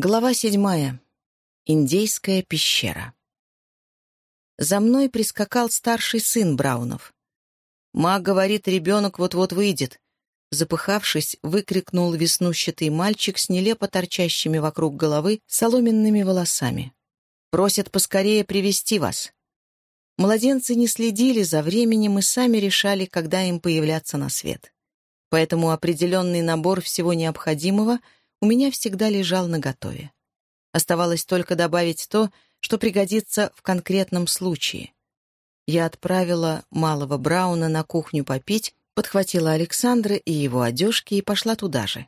Глава седьмая. Индейская пещера. За мной прискакал старший сын Браунов. «Ма говорит, ребенок вот-вот выйдет», — запыхавшись, выкрикнул веснущатый мальчик с нелепо торчащими вокруг головы соломенными волосами. «Просят поскорее привести вас». Младенцы не следили за временем и сами решали, когда им появляться на свет. Поэтому определенный набор всего необходимого — у меня всегда лежал наготове. Оставалось только добавить то, что пригодится в конкретном случае. Я отправила малого Брауна на кухню попить, подхватила Александра и его одежки и пошла туда же.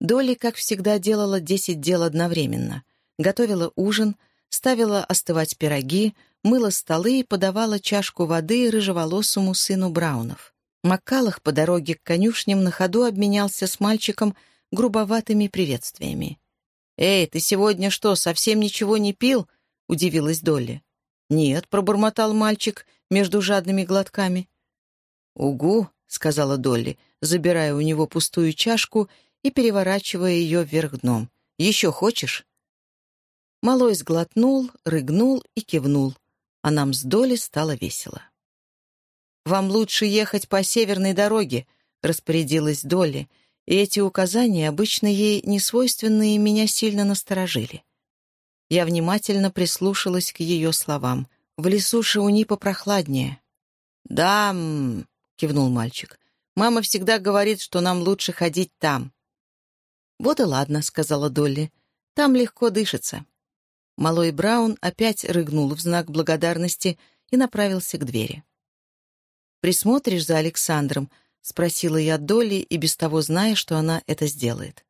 Долли, как всегда, делала десять дел одновременно. Готовила ужин, ставила остывать пироги, мыла столы и подавала чашку воды рыжеволосому сыну Браунов. Маккалах по дороге к конюшням на ходу обменялся с мальчиком грубоватыми приветствиями. «Эй, ты сегодня что, совсем ничего не пил?» — удивилась Долли. «Нет», — пробормотал мальчик между жадными глотками. «Угу», — сказала Долли, забирая у него пустую чашку и переворачивая ее вверх дном. «Еще хочешь?» Малой сглотнул, рыгнул и кивнул, а нам с Долли стало весело. «Вам лучше ехать по северной дороге», — распорядилась Долли, и эти указания, обычно ей несвойственные, меня сильно насторожили. Я внимательно прислушалась к ее словам. «В лесу Шауни попрохладнее». «Да, м -м", кивнул мальчик. «Мама всегда говорит, что нам лучше ходить там». «Вот и ладно», — сказала Долли. «Там легко дышится». Малой Браун опять рыгнул в знак благодарности и направился к двери. «Присмотришь за Александром?» — спросила я Долли, и без того зная, что она это сделает.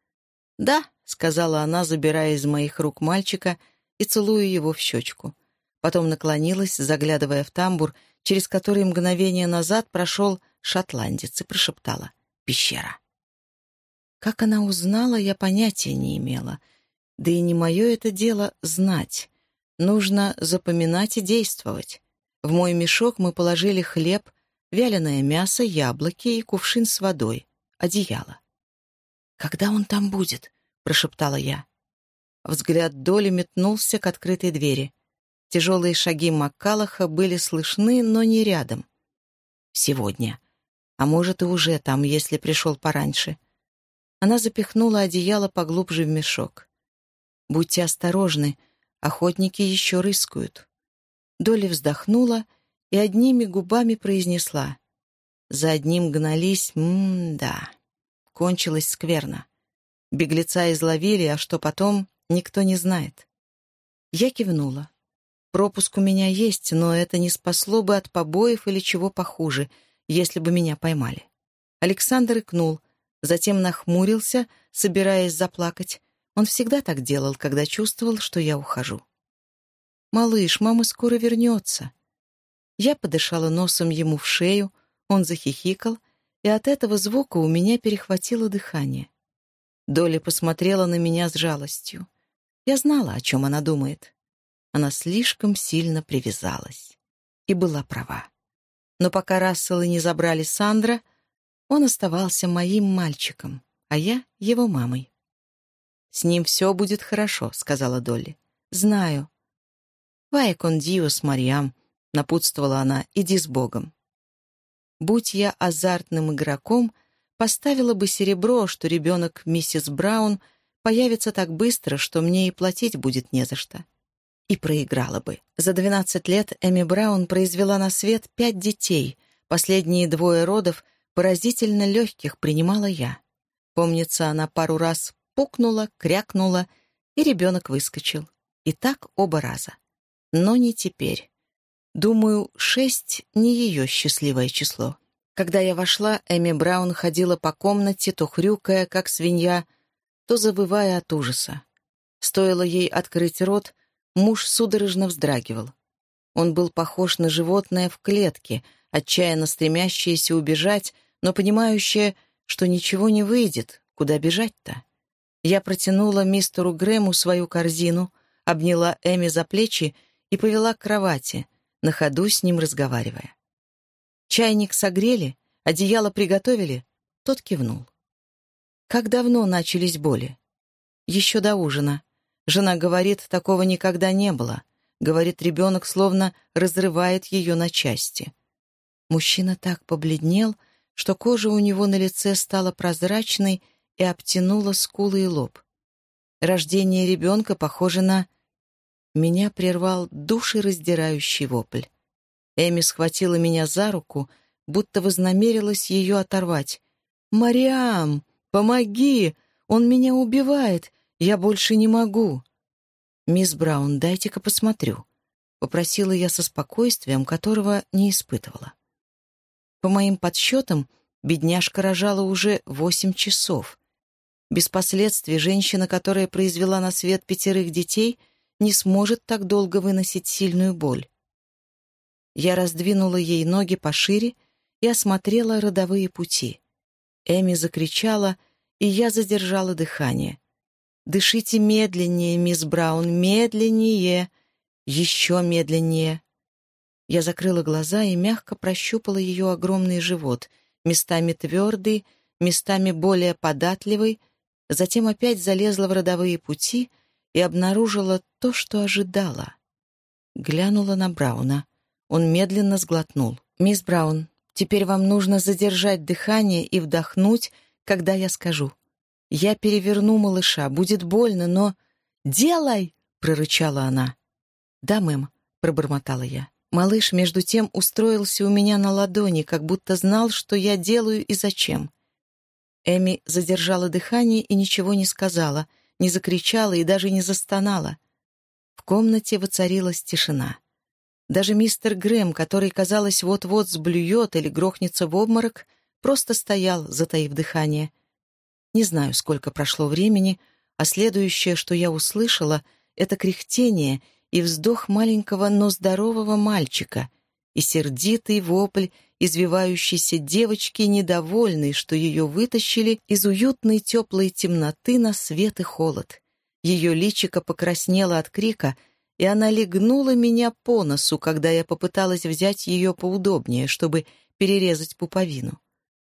«Да», — сказала она, забирая из моих рук мальчика и целуя его в щечку. Потом наклонилась, заглядывая в тамбур, через который мгновение назад прошел шотландец, и прошептала «Пещера». Как она узнала, я понятия не имела. Да и не мое это дело знать. Нужно запоминать и действовать. В мой мешок мы положили хлеб — вяленое мясо, яблоки и кувшин с водой, одеяло. «Когда он там будет?» — прошептала я. Взгляд Доли метнулся к открытой двери. Тяжелые шаги Маккалаха были слышны, но не рядом. «Сегодня. А может, и уже там, если пришел пораньше». Она запихнула одеяло поглубже в мешок. «Будьте осторожны, охотники еще рыскают». Доли вздохнула и одними губами произнесла. За одним гнались, м-да. Кончилось скверно. Беглеца изловили, а что потом, никто не знает. Я кивнула. Пропуск у меня есть, но это не спасло бы от побоев или чего похуже, если бы меня поймали. Александр икнул, затем нахмурился, собираясь заплакать. Он всегда так делал, когда чувствовал, что я ухожу. «Малыш, мама скоро вернется», я подышала носом ему в шею, он захихикал, и от этого звука у меня перехватило дыхание. Доля посмотрела на меня с жалостью. Я знала, о чем она думает. Она слишком сильно привязалась. И была права. Но пока Расселы не забрали Сандра, он оставался моим мальчиком, а я — его мамой. «С ним все будет хорошо», — сказала Долли. «Знаю». «Вай кон диос, Мариам», — напутствовала она, — «иди с Богом». Будь я азартным игроком, поставила бы серебро, что ребенок миссис Браун появится так быстро, что мне и платить будет не за что. И проиграла бы. За 12 лет Эми Браун произвела на свет пять детей. Последние двое родов поразительно легких принимала я. Помнится, она пару раз пукнула, крякнула, и ребенок выскочил. И так оба раза. Но не теперь. Думаю, шесть — не ее счастливое число. Когда я вошла, Эми Браун ходила по комнате, то хрюкая, как свинья, то завывая от ужаса. Стоило ей открыть рот, муж судорожно вздрагивал. Он был похож на животное в клетке, отчаянно стремящееся убежать, но понимающее, что ничего не выйдет, куда бежать-то. Я протянула мистеру Грэму свою корзину, обняла Эми за плечи и повела к кровати — на ходу с ним разговаривая. «Чайник согрели? Одеяло приготовили?» Тот кивнул. «Как давно начались боли?» «Еще до ужина. Жена говорит, такого никогда не было. Говорит, ребенок словно разрывает ее на части. Мужчина так побледнел, что кожа у него на лице стала прозрачной и обтянула скулы и лоб. Рождение ребенка похоже на... Меня прервал душераздирающий вопль. Эми схватила меня за руку, будто вознамерилась ее оторвать. «Мариам, помоги! Он меня убивает! Я больше не могу!» «Мисс Браун, дайте-ка посмотрю», — попросила я со спокойствием, которого не испытывала. По моим подсчетам, бедняжка рожала уже восемь часов. Без последствий женщина, которая произвела на свет пятерых детей, не сможет так долго выносить сильную боль. Я раздвинула ей ноги пошире и осмотрела родовые пути. Эми закричала, и я задержала дыхание. «Дышите медленнее, мисс Браун, медленнее! Еще медленнее!» Я закрыла глаза и мягко прощупала ее огромный живот, местами твердый, местами более податливый, затем опять залезла в родовые пути и обнаружила то, что ожидала. Глянула на Брауна. Он медленно сглотнул. «Мисс Браун, теперь вам нужно задержать дыхание и вдохнуть, когда я скажу. Я переверну малыша, будет больно, но...» «Делай!» — прорычала она. «Да, мэм», — пробормотала я. Малыш, между тем, устроился у меня на ладони, как будто знал, что я делаю и зачем. Эми задержала дыхание и ничего не сказала, не закричала и даже не застонала. В комнате воцарилась тишина. Даже мистер Грэм, который, казалось, вот-вот сблюет или грохнется в обморок, просто стоял, затаив дыхание. Не знаю, сколько прошло времени, а следующее, что я услышала, — это кряхтение и вздох маленького, но здорового мальчика, и сердитый вопль извивающейся девочки, недовольной, что ее вытащили из уютной теплой темноты на свет и холод. Ее личико покраснело от крика — и она легнула меня по носу, когда я попыталась взять ее поудобнее, чтобы перерезать пуповину.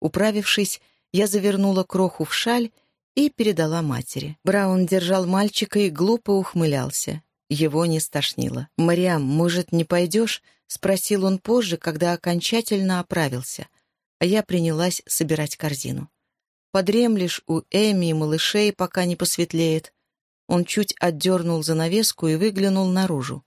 Управившись, я завернула кроху в шаль и передала матери. Браун держал мальчика и глупо ухмылялся. Его не стошнило. «Мариам, может, не пойдешь?» — спросил он позже, когда окончательно оправился. А я принялась собирать корзину. «Подремлешь у Эми и малышей, пока не посветлеет. Он чуть отдернул занавеску и выглянул наружу.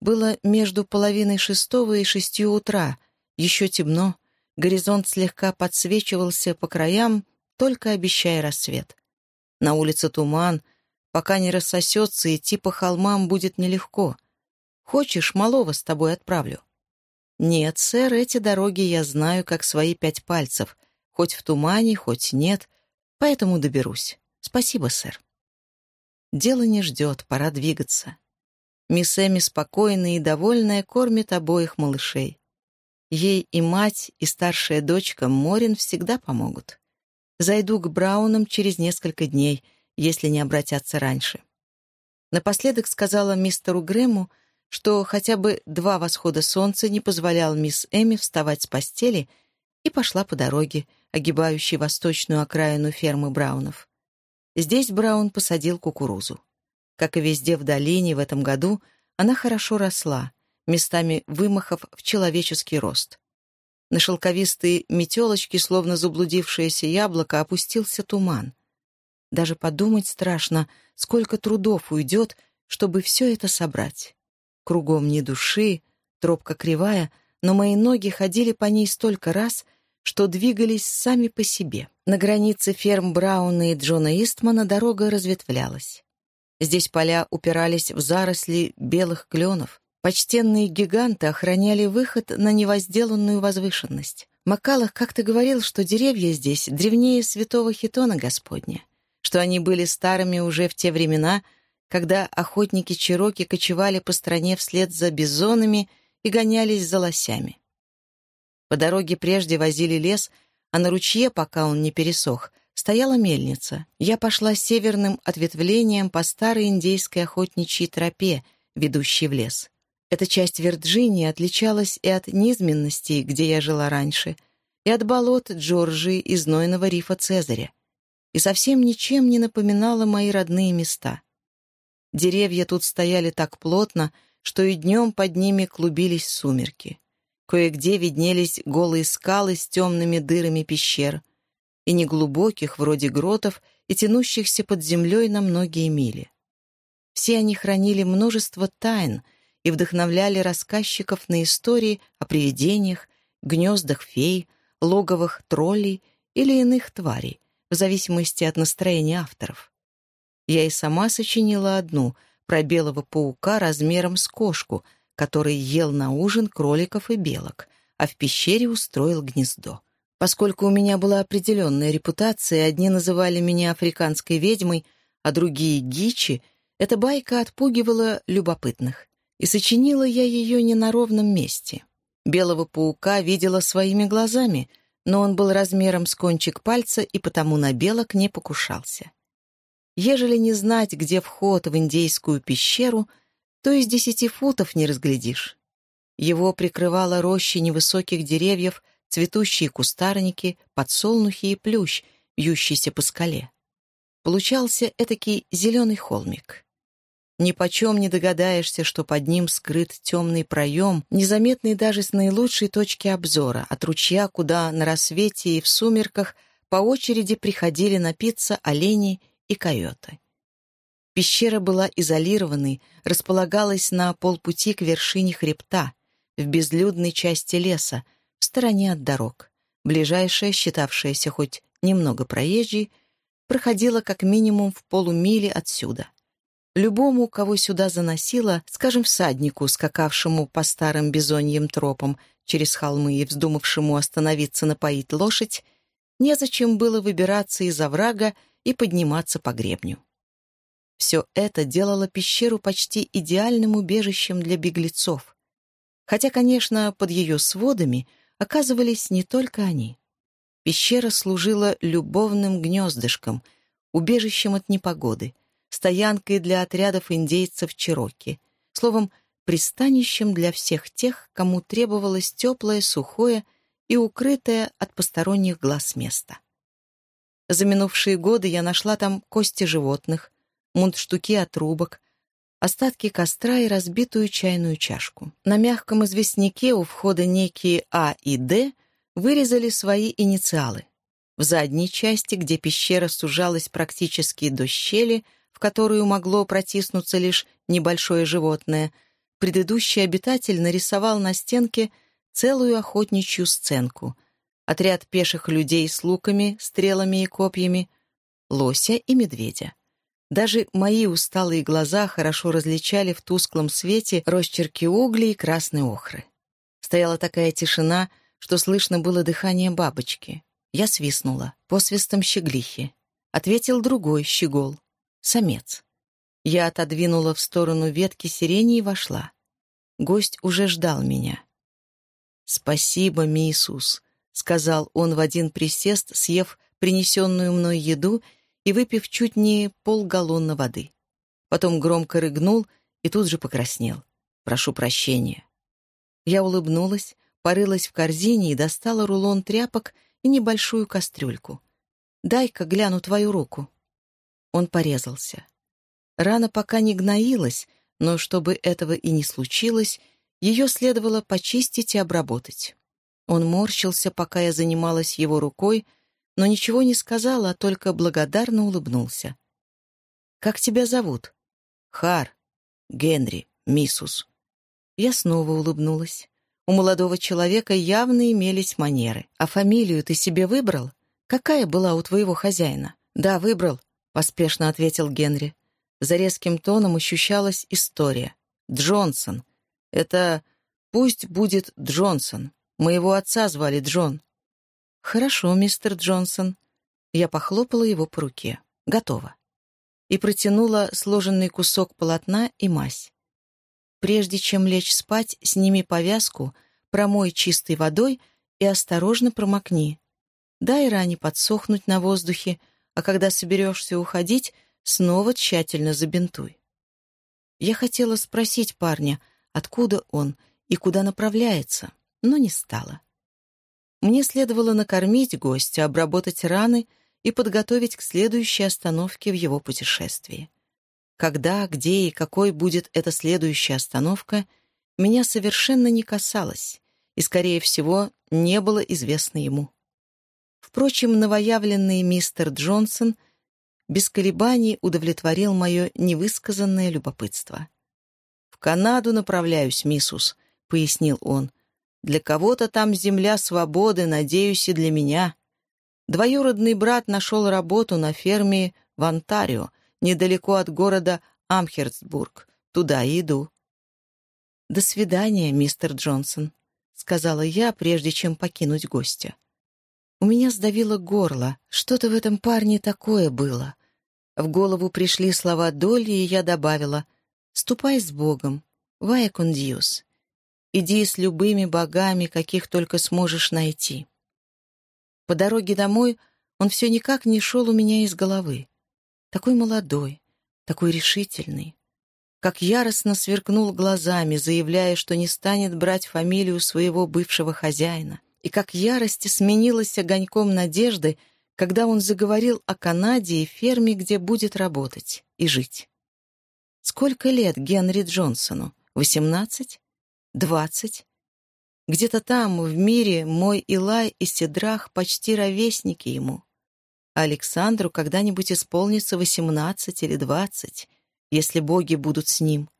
Было между половиной шестого и шестью утра, еще темно, горизонт слегка подсвечивался по краям, только обещая рассвет. На улице туман, пока не рассосется, идти по холмам будет нелегко. Хочешь, малого с тобой отправлю? Нет, сэр, эти дороги я знаю, как свои пять пальцев, хоть в тумане, хоть нет, поэтому доберусь. Спасибо, сэр. Дело не ждет, пора двигаться. Мисс Эми спокойная и довольная кормит обоих малышей. Ей и мать, и старшая дочка Морин всегда помогут. Зайду к Браунам через несколько дней, если не обратятся раньше. Напоследок сказала мистеру Грэму, что хотя бы два восхода солнца не позволял мисс Эми вставать с постели, и пошла по дороге, огибающей восточную окраину фермы Браунов. Здесь Браун посадил кукурузу. Как и везде в долине в этом году, она хорошо росла, местами вымахав в человеческий рост. На шелковистые метелочки, словно заблудившееся яблоко, опустился туман. Даже подумать страшно, сколько трудов уйдет, чтобы все это собрать. Кругом ни души, тропка кривая, но мои ноги ходили по ней столько раз — что двигались сами по себе. На границе ферм Брауна и Джона Истмана дорога разветвлялась. Здесь поля упирались в заросли белых кленов. Почтенные гиганты охраняли выход на невозделанную возвышенность. Макалах как-то говорил, что деревья здесь древнее святого хитона Господня, что они были старыми уже в те времена, когда охотники Чироки кочевали по стране вслед за бизонами и гонялись за лосями. По дороге прежде возили лес, а на ручье, пока он не пересох, стояла мельница. Я пошла северным ответвлением по старой индейской охотничьей тропе, ведущей в лес. Эта часть Вирджинии отличалась и от низменностей, где я жила раньше, и от болот Джорджии и знойного рифа Цезаря, и совсем ничем не напоминала мои родные места. Деревья тут стояли так плотно, что и днем под ними клубились сумерки. Кое-где виднелись голые скалы с темными дырами пещер, и неглубоких, вроде гротов, и тянущихся под землей на многие мили. Все они хранили множество тайн и вдохновляли рассказчиков на истории о привидениях, гнездах фей, логовых троллей или иных тварей, в зависимости от настроения авторов. Я и сама сочинила одну про белого паука размером с кошку, который ел на ужин кроликов и белок, а в пещере устроил гнездо. Поскольку у меня была определенная репутация, одни называли меня африканской ведьмой, а другие — гичи, эта байка отпугивала любопытных. И сочинила я ее не на ровном месте. Белого паука видела своими глазами, но он был размером с кончик пальца и потому на белок не покушался. Ежели не знать, где вход в индейскую пещеру, то из десяти футов не разглядишь. Его прикрывала роща невысоких деревьев цветущие кустарники, подсолнухи и плющ, вьющийся по скале. Получался этакий зеленый холмик. Ни почем не догадаешься, что под ним скрыт темный проем, незаметный даже с наилучшей точки обзора, от ручья, куда на рассвете и в сумерках по очереди приходили напиться олени и койоты. Пещера была изолированной, располагалась на полпути к вершине хребта, в безлюдной части леса, в стороне от дорог. Ближайшая, считавшаяся хоть немного проезжей, проходила как минимум в полумиле отсюда. Любому, кого сюда заносило, скажем, всаднику, скакавшему по старым бизоньим тропам через холмы и вздумавшему остановиться напоить лошадь, незачем было выбираться из оврага и подниматься по гребню. Все это делало пещеру почти идеальным убежищем для беглецов. Хотя, конечно, под ее сводами — оказывались не только они. Пещера служила любовным гнездышком, убежищем от непогоды, стоянкой для отрядов индейцев Чироки, словом, пристанищем для всех тех, кому требовалось теплое, сухое и укрытое от посторонних глаз место. За минувшие годы я нашла там кости животных, мундштуки от трубок, остатки костра и разбитую чайную чашку. На мягком известняке у входа некие А и Д вырезали свои инициалы. В задней части, где пещера сужалась практически до щели, которую могло протиснуться лишь небольшое животное, предыдущий обитатель нарисовал на стенке целую охотничью сценку. Отряд пеших людей с луками, стрелами и копьями, лося и медведя. Даже мои усталые глаза хорошо различали в тусклом свете росчерки углей и красной охры. Стояла такая тишина, что слышно было дыхание бабочки. Я свистнула, посвистом щеглихи. Ответил другой щегол, самец. Я отодвинула в сторону ветки сирени и вошла. Гость уже ждал меня. «Спасибо, Миисус», — сказал он в один присест, съев принесенную мной еду и выпив чуть не полгаллона воды. Потом громко рыгнул и тут же покраснел. «Прошу прощения». Я улыбнулась, порылась в корзине и достала рулон тряпок и небольшую кастрюльку. «Дай-ка гляну твою руку». Он порезался. Рана пока не гноилась, но чтобы этого и не случилось, ее следовало почистить и обработать. Он морщился, пока я занималась его рукой, но ничего не сказал, а только благодарно улыбнулся. «Как тебя зовут?» «Хар. Генри. Миссус». Я снова улыбнулась. У молодого человека явно имелись манеры. «А фамилию ты себе выбрал? Какая была у твоего хозяина?» «Да, выбрал», — поспешно ответил Генри. За резким тоном ощущалась история. «Джонсон. Это... Пусть будет Джонсон. Моего отца звали Джон. «Хорошо, мистер Джонсон». Я похлопала его по руке. «Готово». И протянула сложенный кусок полотна и мазь. Прежде чем лечь спать, сними повязку, промой чистой водой и осторожно промокни. Дай ране подсохнуть на воздухе, а когда соберешься уходить, снова тщательно забинтуй. Я хотела спросить парня, откуда он и куда направляется, но не стала. Мне следовало накормить гостя, обработать раны и подготовить к следующей остановке в его путешествии. Когда, где и какой будет эта следующая остановка, меня совершенно не касалось и, скорее всего, не было известно ему. Впрочем, новоявленный мистер Джонсон без колебаний удовлетворил мое невысказанное любопытство. «В Канаду направляюсь, миссус», — пояснил он. «Для кого-то там земля свободы, надеюсь, и для меня. Двоюродный брат нашел работу на ферме в Онтарио, недалеко от города Амхерцбург. Туда и иду». «До свидания, мистер Джонсон», — сказала я, прежде чем покинуть гостя. У меня сдавило горло, что-то в этом парне такое было. В голову пришли слова Долли, и я добавила «Ступай с Богом, вая. Иди с любыми богами, каких только сможешь найти». По дороге домой он все никак не шел у меня из головы. Такой молодой, такой решительный. Как яростно сверкнул глазами, заявляя, что не станет брать фамилию своего бывшего хозяина. И как ярость сменилась огоньком надежды, когда он заговорил о Канаде и ферме, где будет работать и жить. Сколько лет Генри Джонсону? Восемнадцать? Двадцать? Где-то там, в мире, мой Илай и Седрах почти ровесники ему. Александру когда-нибудь исполнится восемнадцать или двадцать, если боги будут с ним.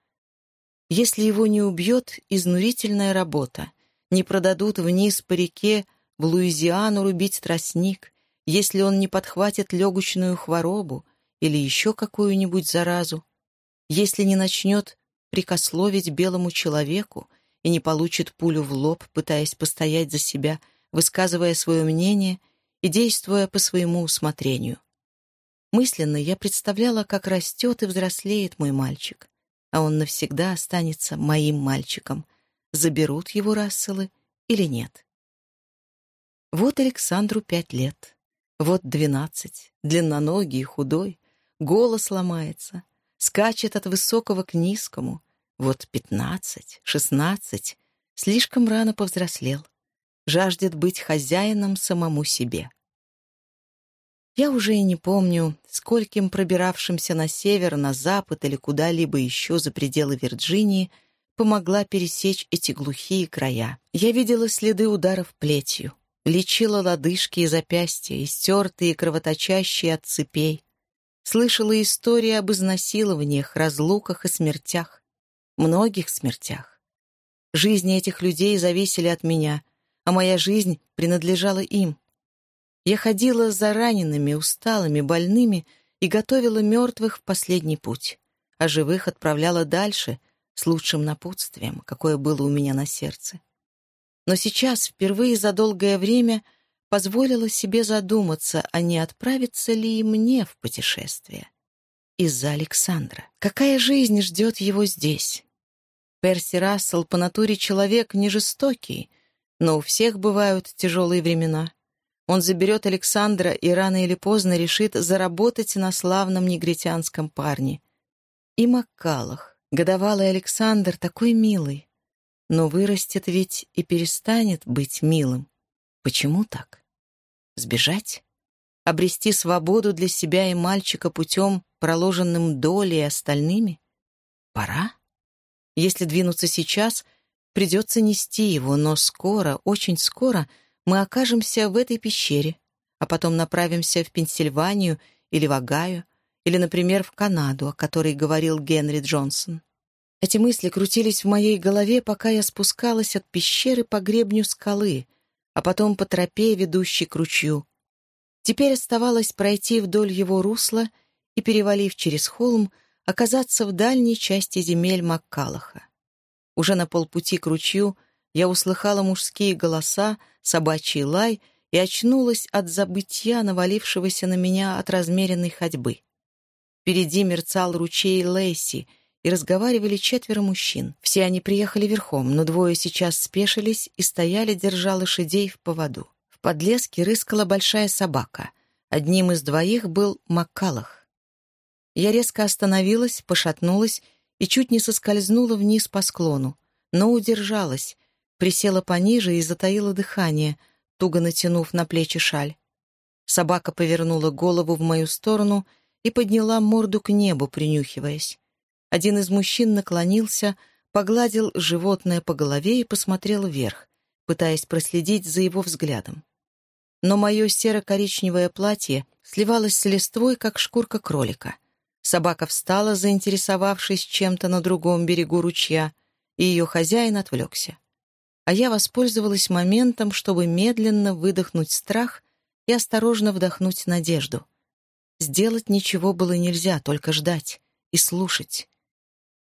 Если его не убьет, изнурительная работа. Не продадут вниз по реке в Луизиану рубить тростник, если он не подхватит легочную хворобу или еще какую-нибудь заразу, если не начнет прикословить белому человеку и не получит пулю в лоб, пытаясь постоять за себя, высказывая свое мнение и действуя по своему усмотрению. Мысленно я представляла, как растет и взрослеет мой мальчик, а он навсегда останется моим мальчиком. Заберут его Расселы или нет? Вот Александру пять лет, вот двенадцать, длинноногий, худой, голос ломается, скачет от высокого к низкому, вот пятнадцать, шестнадцать, слишком рано повзрослел, жаждет быть хозяином самому себе. Я уже и не помню, скольким пробиравшимся на север, на запад или куда-либо еще за пределы Вирджинии помогла пересечь эти глухие края. Я видела следы ударов плетью, лечила лодыжки и запястья, истертые и кровоточащие от цепей, слышала истории об изнасилованиях, разлуках и смертях, многих смертях. Жизни этих людей зависели от меня, а моя жизнь принадлежала им. Я ходила за ранеными, усталыми, больными и готовила мертвых в последний путь, а живых отправляла дальше с лучшим напутствием, какое было у меня на сердце. Но сейчас, впервые за долгое время, позволила себе задуматься, а не отправиться ли и мне в путешествие. Из-за Александра. Какая жизнь ждет его здесь? Перси Рассел по натуре человек не жестокий, но у всех бывают тяжелые времена. Он заберет Александра и рано или поздно решит заработать на славном негритянском парне. И Маккалах, годовалый Александр, такой милый. Но вырастет ведь и перестанет быть милым. Почему так? Сбежать? Обрести свободу для себя и мальчика путем, проложенным долей и остальными? Пора? Если двинуться сейчас, придется нести его, но скоро, очень скоро — мы окажемся в этой пещере, а потом направимся в Пенсильванию или в Огайо, или, например, в Канаду, о которой говорил Генри Джонсон. Эти мысли крутились в моей голове, пока я спускалась от пещеры по гребню скалы, а потом по тропе, ведущей к ручью. Теперь оставалось пройти вдоль его русла и, перевалив через холм, оказаться в дальней части земель Маккалаха. Уже на полпути к ручью — я услыхала мужские голоса, собачий лай и очнулась от забытья, навалившегося на меня от размеренной ходьбы. Впереди мерцал ручей Лейси, и разговаривали четверо мужчин. Все они приехали верхом, но двое сейчас спешились и стояли, держа лошадей в поводу. В подлеске рыскала большая собака. Одним из двоих был Маккалах. Я резко остановилась, пошатнулась и чуть не соскользнула вниз по склону, но удержалась, присела пониже и затаила дыхание, туго натянув на плечи шаль. Собака повернула голову в мою сторону и подняла морду к небу, принюхиваясь. Один из мужчин наклонился, погладил животное по голове и посмотрел вверх, пытаясь проследить за его взглядом. Но мое серо-коричневое платье сливалось с листвой, как шкурка кролика. Собака встала, заинтересовавшись чем-то на другом берегу ручья, и ее хозяин отвлекся. А я воспользовалась моментом, чтобы медленно выдохнуть страх и осторожно вдохнуть надежду. Сделать ничего было нельзя, только ждать и слушать.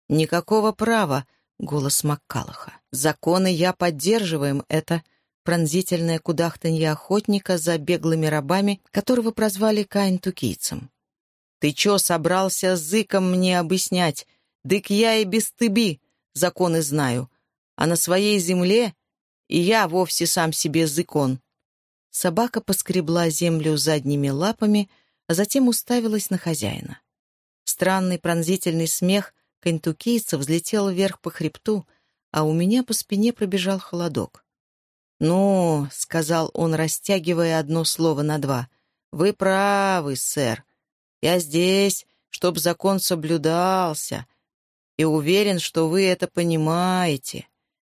«Никакого права», — голос Маккалаха. «Законы я поддерживаем, это...» пронзительное кудахтанье охотника за беглыми рабами, которого прозвали каин-тукийцем. «Ты чё собрался зыком мне объяснять? Дык я и без тыби, законы знаю. А на своей земле и я вовсе сам себе зыкон». Собака поскребла землю задними лапами, а затем уставилась на хозяина. Странный пронзительный смех кентукийца взлетел вверх по хребту, а у меня по спине пробежал холодок. «Ну», — сказал он, растягивая одно слово на два, — «вы правы, сэр. Я здесь, чтоб закон соблюдался, и уверен, что вы это понимаете.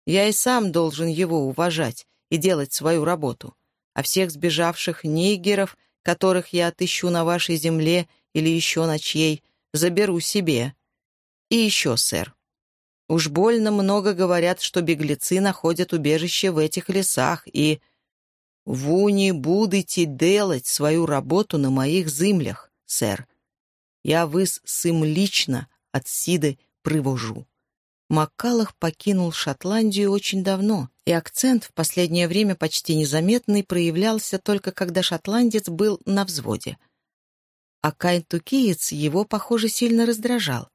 Я и сам должен его уважать и делать свою работу. А всех сбежавших нигеров которых я отыщу на вашей земле или еще на чьей, заберу себе. И еще, сэр. Уж больно много говорят, что беглецы находят убежище в этих лесах, и... Вы не будете делать свою работу на моих землях, сэр. Я выс сым лично от Сиды привожу. Маккалах покинул Шотландию очень давно, и акцент в последнее время почти незаметный проявлялся только когда шотландец был на взводе. А кайтукиец его, похоже, сильно раздражал.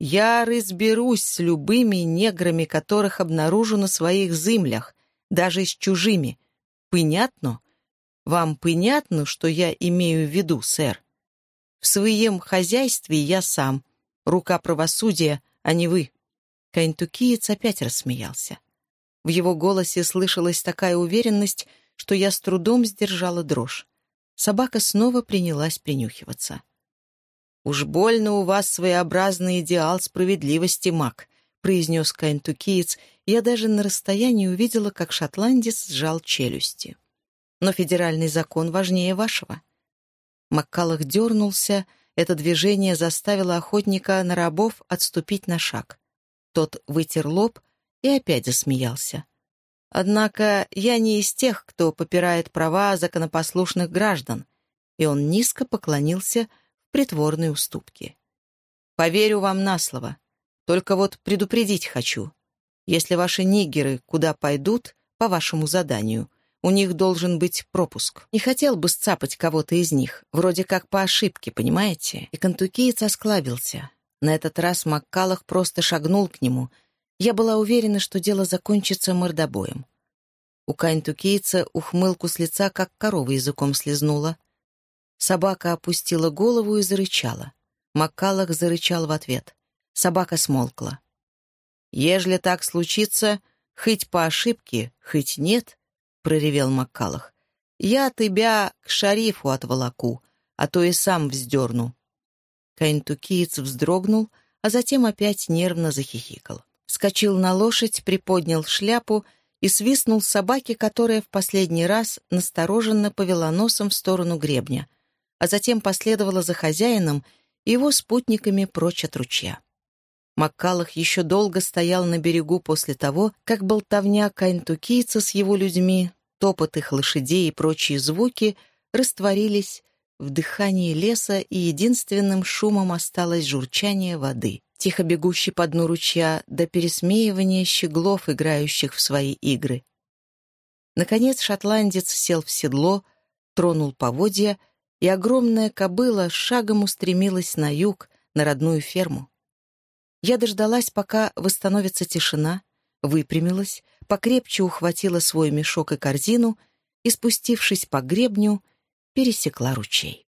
«Я разберусь с любыми неграми, которых обнаружу на своих землях, даже с чужими. Понятно? Вам понятно, что я имею в виду, сэр? В своем хозяйстве я сам, рука правосудия, а не вы». Каинтукиец опять рассмеялся. В его голосе слышалась такая уверенность, что я с трудом сдержала дрожь. Собака снова принялась принюхиваться. «Уж больно у вас своеобразный идеал справедливости, маг», — произнес Каинтукиец. Я даже на расстоянии увидела, как шотландец сжал челюсти. «Но федеральный закон важнее вашего». Маккалах дернулся, это движение заставило охотника на рабов отступить на шаг. Тот вытер лоб и опять засмеялся. Однако я не из тех, кто попирает права законопослушных граждан, и он низко поклонился в притворной уступке. Поверю вам на слово. Только вот предупредить хочу. Если ваши нигеры куда пойдут, по вашему заданию, у них должен быть пропуск. Не хотел бы сцапать кого-то из них, вроде как по ошибке, понимаете? И кантукиец осклабился. На этот раз Маккалах просто шагнул к нему. Я была уверена, что дело закончится мордобоем. У кантукийца ухмылку с лица, как корова языком слезнула. Собака опустила голову и зарычала. Маккалах зарычал в ответ. Собака смолкла. «Ежели так случится, хоть по ошибке, хоть нет», — проревел Маккалах, — «я тебя к шарифу отволоку, а то и сам вздерну». Каинтукиец вздрогнул, а затем опять нервно захихикал. Вскочил на лошадь, приподнял шляпу и свистнул собаке, которая в последний раз настороженно повела носом в сторону гребня, а затем последовала за хозяином и его спутниками прочь от ручья. Маккалах еще долго стоял на берегу после того, как болтовня каинтукийца с его людьми, топот их лошадей и прочие звуки растворились в дыхании леса, и единственным шумом осталось журчание воды, тихо бегущий по дну ручья до пересмеивания щеглов, играющих в свои игры. Наконец шотландец сел в седло, тронул поводья, и огромная кобыла шагом устремилась на юг, на родную ферму. Я дождалась, пока восстановится тишина, выпрямилась, покрепче ухватила свой мешок и корзину и, спустившись по гребню, пересекла ручей.